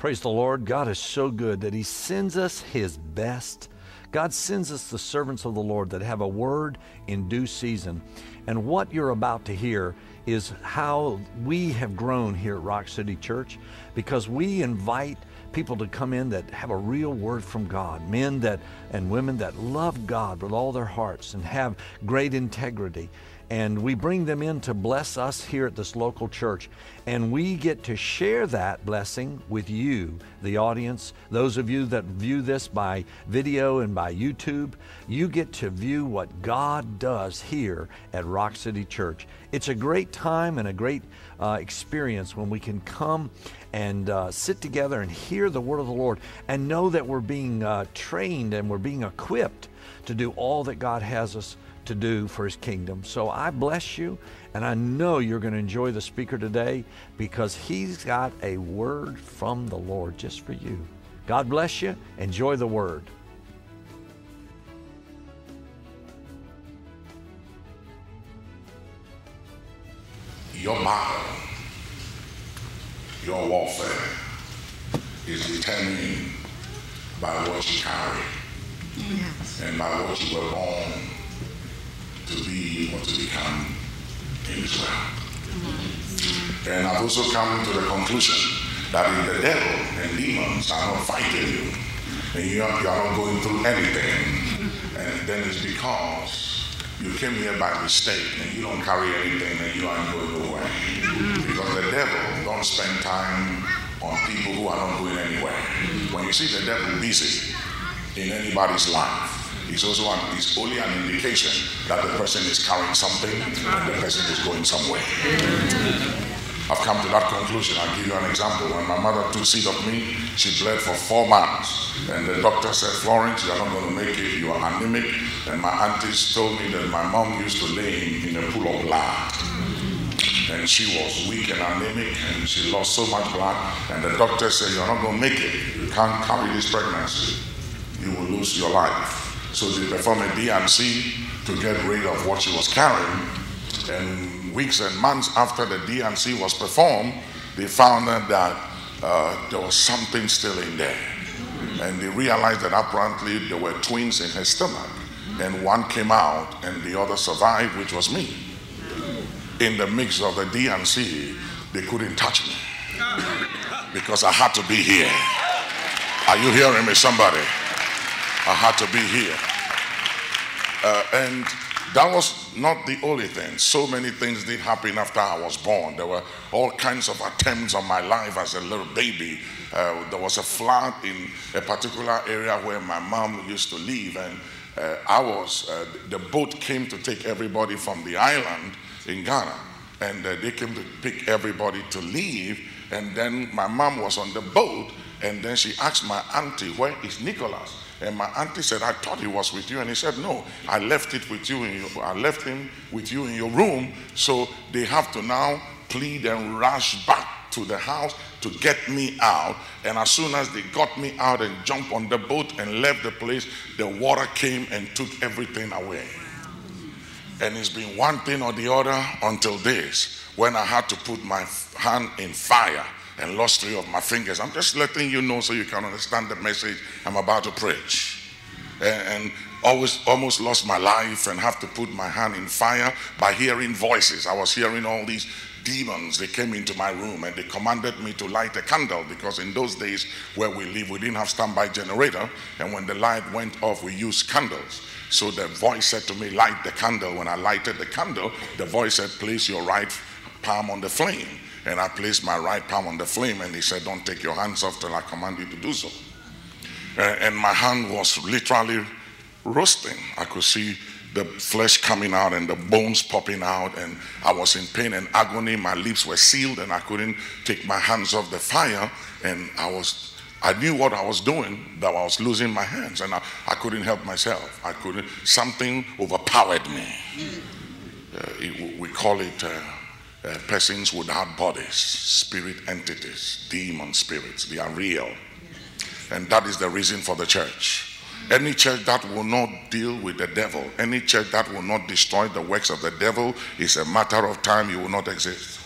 Praise the Lord. God is so good that He sends us His best. God sends us the servants of the Lord that have a word in due season. And what you're about to hear is how we have grown here at Rock City Church because we invite people to come in that have a real word from God, men that and women that love God with all their hearts and have great integrity and we bring them in to bless us here at this local church. And we get to share that blessing with you, the audience. Those of you that view this by video and by YouTube, you get to view what God does here at Rock City Church. It's a great time and a great uh, experience when we can come and uh, sit together and hear the word of the Lord and know that we're being uh, trained and we're being equipped to do all that God has us to do for his kingdom. So I bless you, and I know you're going to enjoy the speaker today because he's got a word from the Lord just for you. God bless you. Enjoy the word. Your battle, your warfare is determined by what you carry yes. and by what you were born to be or to become in Israel. And I've also come to the conclusion that if the devil and demons are not fighting you, and you are, you are not going through anything, and then it's because you came here by mistake and you don't carry anything and you aren't going nowhere. Because the devil don't spend time on people who are not going anywhere. When you see the devil busy in anybody's life, is also an, is only an indication that the person is carrying something and the person is going somewhere. I've come to that conclusion. I'll give you an example. When my mother took seed of me, she bled for four months. And the doctor said, Florence, you're not going to make it. You are anemic. And my aunties told me that my mom used to lay in a pool of blood. And she was weak and anemic and she lost so much blood. And the doctor said, You're not going to make it. You can't carry this pregnancy. You will lose your life. So they performed a D&C to get rid of what she was carrying. And weeks and months after the D&C was performed, they found out that uh, there was something still in there. And they realized that apparently there were twins in her stomach. And one came out and the other survived, which was me. In the mix of the D&C, they couldn't touch me because I had to be here. Are you hearing me, somebody? I had to be here. Uh, and that was not the only thing. So many things did happen after I was born. There were all kinds of attempts on my life as a little baby. Uh, there was a flood in a particular area where my mom used to live, and uh, I was. Uh, the boat came to take everybody from the island in Ghana, and uh, they came to pick everybody to leave. And then my mom was on the boat, and then she asked my auntie, "Where is Nicholas?" And my auntie said, I thought he was with you. And he said, No, I left it with you in your, I left him with you in your room. So they have to now plead and rush back to the house to get me out. And as soon as they got me out and jumped on the boat and left the place, the water came and took everything away. And it's been one thing or the other until this, when I had to put my hand in fire and lost three of my fingers. I'm just letting you know so you can understand the message I'm about to preach. And, and always almost lost my life and have to put my hand in fire by hearing voices. I was hearing all these demons. They came into my room and they commanded me to light a candle because in those days where we live, we didn't have standby generator. And when the light went off, we used candles. So the voice said to me, light the candle. When I lighted the candle, the voice said, place your right palm on the flame. And I placed my right palm on the flame, and he said, Don't take your hands off till I command you to do so. and my hand was literally roasting. I could see the flesh coming out and the bones popping out, and I was in pain and agony. My lips were sealed, and I couldn't take my hands off the fire. And I was, I knew what I was doing, that I was losing my hands, and I, I couldn't help myself. I couldn't. Something overpowered me. Uh, it, we call it. Uh, uh, persons without bodies, spirit entities, demon spirits. They are real. And that is the reason for the church. Any church that will not deal with the devil, any church that will not destroy the works of the devil, is a matter of time you will not exist.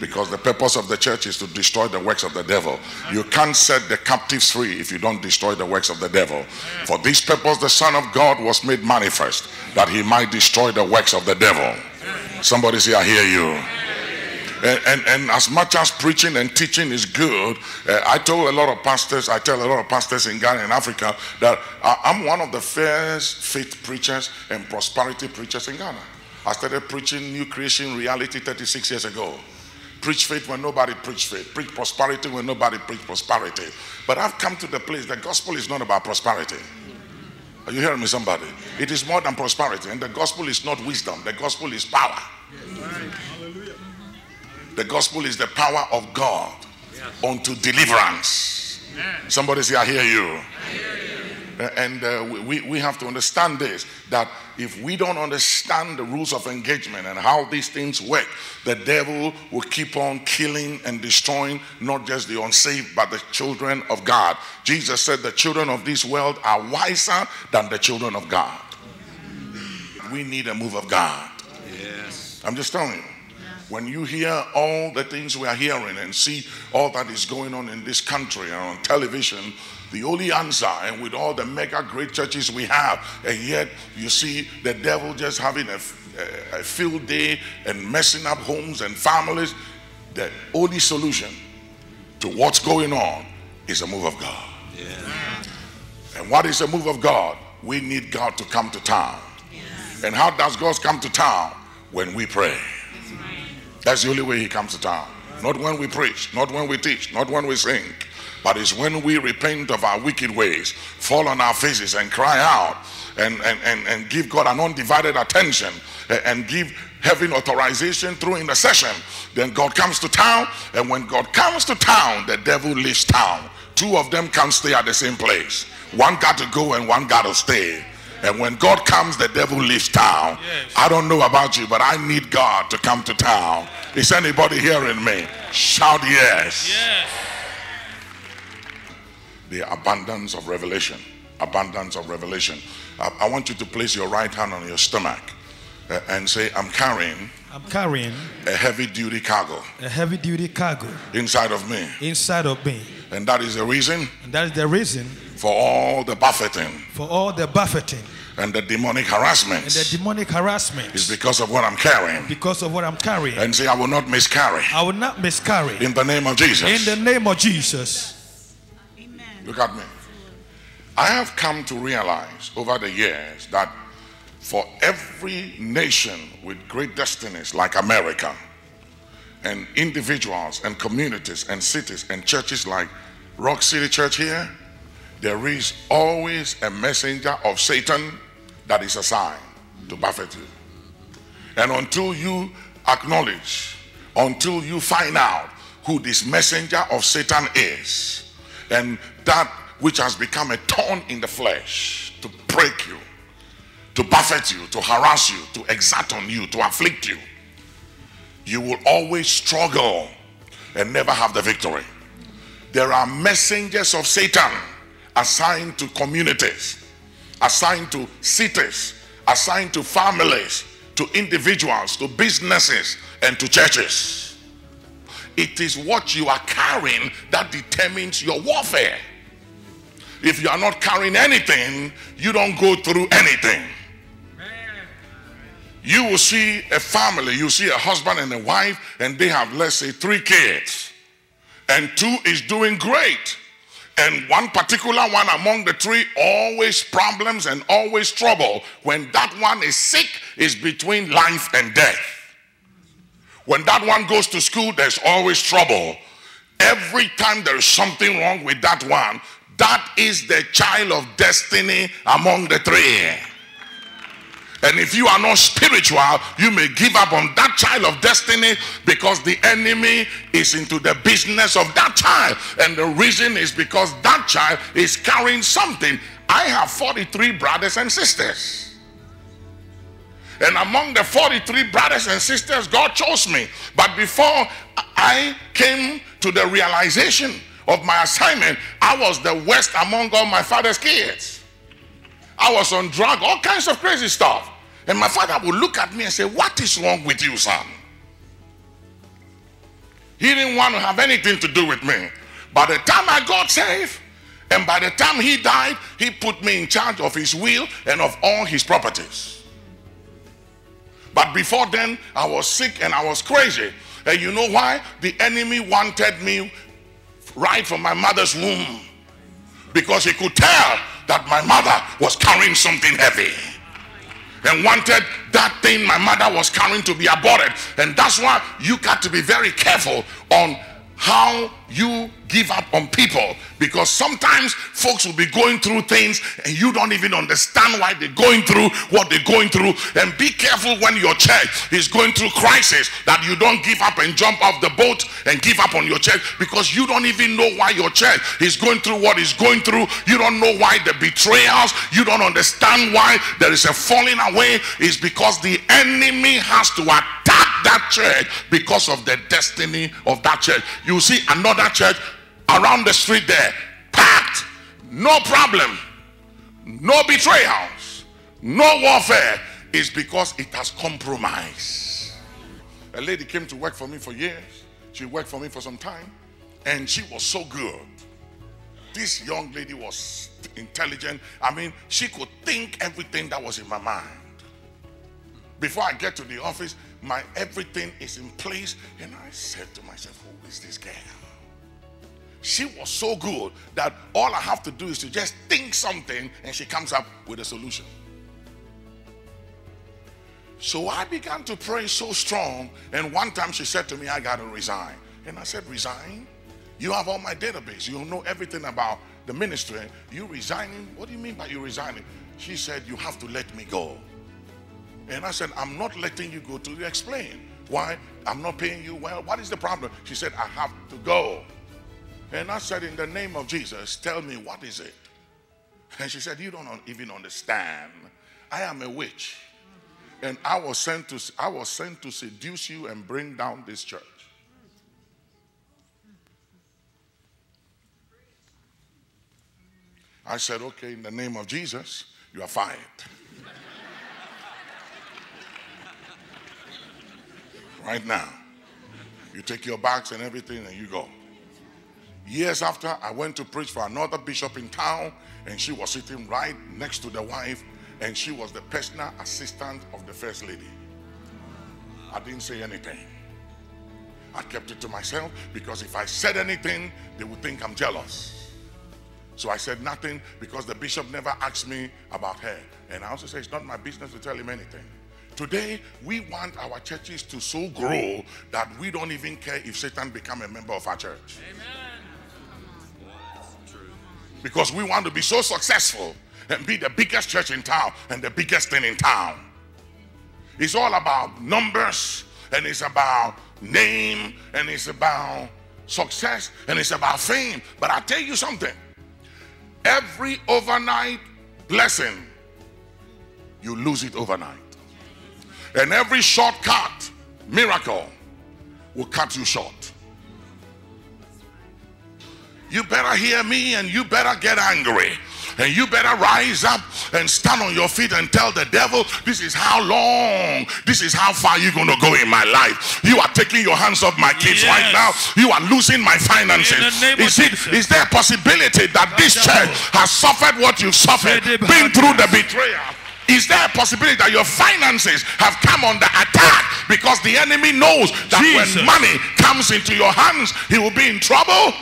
Because the purpose of the church is to destroy the works of the devil. You can't set the captives free if you don't destroy the works of the devil. For this purpose, the Son of God was made manifest that he might destroy the works of the devil. Somebody say, I hear you. And, and, and, as much as preaching and teaching is good, uh, I told a lot of pastors, I tell a lot of pastors in Ghana and Africa that I, I'm one of the first faith preachers and prosperity preachers in Ghana. I started preaching new creation reality 36 years ago. Preach faith when nobody preached faith. Preach prosperity when nobody preached prosperity. But I've come to the place the gospel is not about prosperity. Are you hearing me, somebody? It is more than prosperity. And the gospel is not wisdom, the gospel is power. The gospel is the power of God unto deliverance. Somebody say, I hear you. I hear you. And uh, we, we have to understand this that if we don't understand the rules of engagement and how these things work, the devil will keep on killing and destroying not just the unsaved, but the children of God. Jesus said, The children of this world are wiser than the children of God. We need a move of God. Yes. I'm just telling you. When you hear all the things we are hearing and see all that is going on in this country and on television, the only answer, and with all the mega great churches we have, and yet you see the devil just having a, a, field day and messing up homes and families, the only solution to what's going on is a move of God. Yeah. And what is a move of God? We need God to come to town. Yes. And how does God come to town? When we pray. That's, right. That's the only way He comes to town. Not when we preach, not when we teach, not when we sing, but it's when we repent of our wicked ways, fall on our faces and cry out and, and, and, and give God an undivided attention and give heaven authorization through intercession. Then God comes to town, and when God comes to town, the devil leaves town. Two of them can't stay at the same place. One got to go and one got to stay. And when God comes, the devil leaves town. Yes. I don't know about you, but I need God to come to town. Is anybody hearing me? Shout yes. yes the abundance of revelation. Abundance of revelation. I, I, want you to place your right hand on your stomach uh, and say, I'm carrying. I'm carrying a heavy duty cargo. A heavy duty cargo inside of me. Inside of me. And that is the reason. And that is the reason for all the buffeting. For all the buffeting. And the demonic harassment. And the demonic harassment. Is because of what I'm carrying. Because of what I'm carrying. And say, I will not miscarry. I will not miscarry. In the name of Jesus. In the name of Jesus. Look at me. I have come to realize over the years that for every nation with great destinies like America, and individuals and communities and cities and churches like Rock City Church here, there is always a messenger of Satan that is assigned to buffet you. And until you acknowledge, until you find out who this messenger of Satan is, and that which has become a thorn in the flesh to break you, to buffet you, to harass you, to exact on you, to afflict you, you will always struggle and never have the victory. There are messengers of Satan assigned to communities, assigned to cities, assigned to families, to individuals, to businesses, and to churches. It is what you are carrying that determines your warfare. If you are not carrying anything, you don't go through anything. You will see a family, you see a husband and a wife, and they have, let's say, three kids, and two is doing great. And one particular one among the three, always problems and always trouble. When that one is sick, is between life and death. When that one goes to school, there's always trouble. Every time there's something wrong with that one, that is the child of destiny among the three. And if you are not spiritual, you may give up on that child of destiny because the enemy is into the business of that child. And the reason is because that child is carrying something. I have 43 brothers and sisters. And among the 43 brothers and sisters, God chose me. But before I came to the realization of my assignment, I was the worst among all my father's kids. I was on drug, all kinds of crazy stuff. And my father would look at me and say, What is wrong with you, son? He didn't want to have anything to do with me. By the time I got saved, and by the time he died, he put me in charge of his will and of all his properties. But before then, I was sick and I was crazy. And you know why? The enemy wanted me right from my mother's womb because he could tell that my mother was carrying something heavy and wanted that thing my mother was carrying to be aborted. And that's why you got to be very careful on how you give up on people. Because sometimes folks will be going through things and you don't even understand why they're going through what they're going through. And be careful when your church is going through crisis that you don't give up and jump off the boat and give up on your church. Because you don't even know why your church is going through what is going through. You don't know why the betrayals you don't understand why there is a falling away. Is because the enemy has to attack that church because of the destiny of that church. You see another church around the street there, packed, no problem, no betrayals, no warfare, is because it has compromised. A lady came to work for me for years. She worked for me for some time, and she was so good. This young lady was intelligent. I mean, she could think everything that was in my mind. Before I get to the office, my everything is in place. And I said to myself, Who is this girl? She was so good that all I have to do is to just think something and she comes up with a solution. So I began to pray so strong. And one time she said to me, I got to resign. And I said, Resign? You have all my database. You know everything about the ministry. You resigning? What do you mean by you resigning? She said, You have to let me go. And I said, I'm not letting you go to explain. Why? I'm not paying you well. What is the problem? She said, I have to go. And I said, In the name of Jesus, tell me what is it? And she said, You don't even understand. I am a witch. And I was sent to I was sent to seduce you and bring down this church. I said, Okay, in the name of Jesus, you are fired. Right now. You take your bags and everything and you go. Years after, I went to preach for another bishop in town, and she was sitting right next to the wife, and she was the personal assistant of the first lady. I didn't say anything. I kept it to myself because if I said anything, they would think I'm jealous. So I said nothing because the bishop never asked me about her. And I also say it's not my business to tell him anything. Today, we want our churches to so grow that we don't even care if Satan become a member of our church. Amen. Because we want to be so successful and be the biggest church in town and the biggest thing in town. It's all about numbers and it's about name and it's about success and it's about fame. But I tell you something every overnight blessing, you lose it overnight. And every shortcut miracle will cut you short. You better hear me and you better get angry. And you better rise up and stand on your feet and tell the devil, This is how long, this is how far you're going to go in my life. You are taking your hands off my kids yes. right now. You are losing my finances. Is, it, is there a possibility that this church has suffered what you've suffered, been through the betrayal? Is there a possibility that your finances have come under attack because the enemy knows that Jesus. when money comes into your hands, he will be in trouble?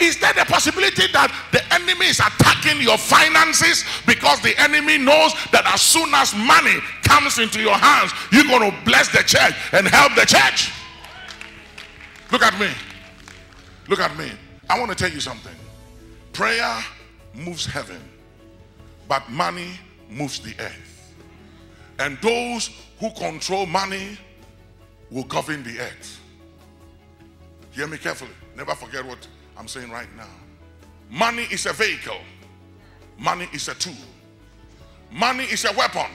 Is there the possibility that the enemy is attacking your finances because the enemy knows that as soon as money comes into your hands, you're going to bless the church and help the church? Look at me. Look at me. I want to tell you something. Prayer moves heaven, but money moves the earth. And those who control money will govern the earth. Hear me carefully. Never forget what I'm saying right now. Money is a vehicle, money is a tool, money is a weapon,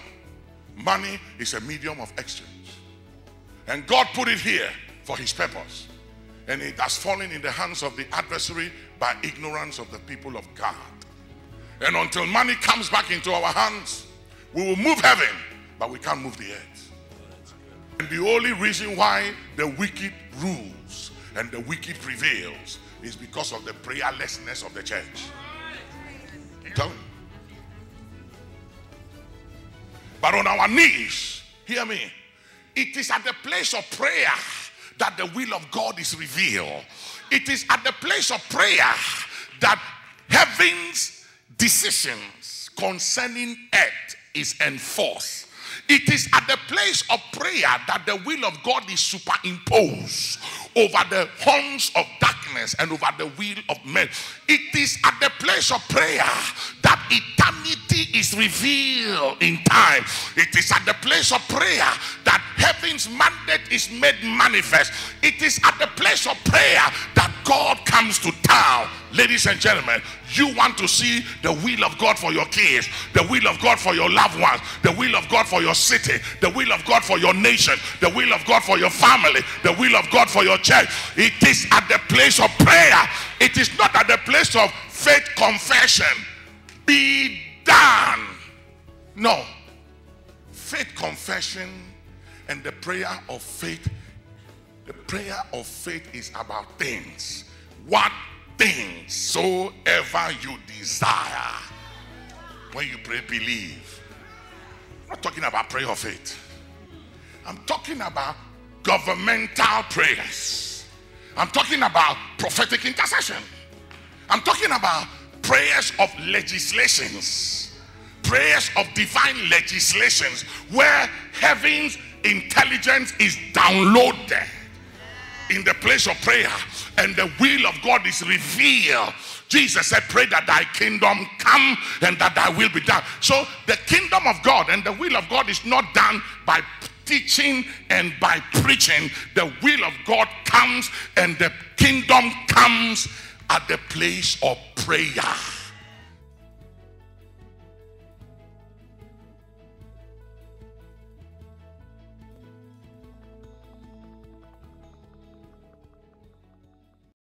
money is a medium of exchange. And God put it here for his purpose. And it has fallen in the hands of the adversary by ignorance of the people of God. And until money comes back into our hands, we will move heaven, but we can't move the earth. And the only reason why the wicked rules and the wicked prevails is because of the prayerlessness of the church. Tell me. But on our knees, hear me, it is at the place of prayer that the will of God is revealed. It is at the place of prayer that heaven's decisions concerning earth is enforced. It is at the place of prayer that the will of God is superimposed over the horns of darkness and over the will of men. It is at the place of prayer that eternity is revealed in time. It is at the place of prayer that heaven's mandate is made manifest. It is at the place of prayer that God comes to town. Ladies and gentlemen, you want to see the will of God for your kids, the will of God for your loved ones, the will of God for your city, the will of God for your nation, the will of God for your family, the will of God for your church. It is at the place of prayer, it is not at the place of faith confession. Be done. No. Faith confession and the prayer of faith, the prayer of faith is about things. What things soever you desire. When you pray, believe. I'm not talking about prayer of faith. I'm talking about governmental prayers. I'm talking about prophetic intercession. I'm talking about prayers of legislations, prayers of divine legislations where heaven's intelligence is downloaded in the place of prayer and the will of God is revealed. Jesus said, Pray that thy kingdom come and that thy will be done. So the kingdom of God and the will of God is not done by teaching and by preaching. The will of God comes and the kingdom comes at the place of prayer.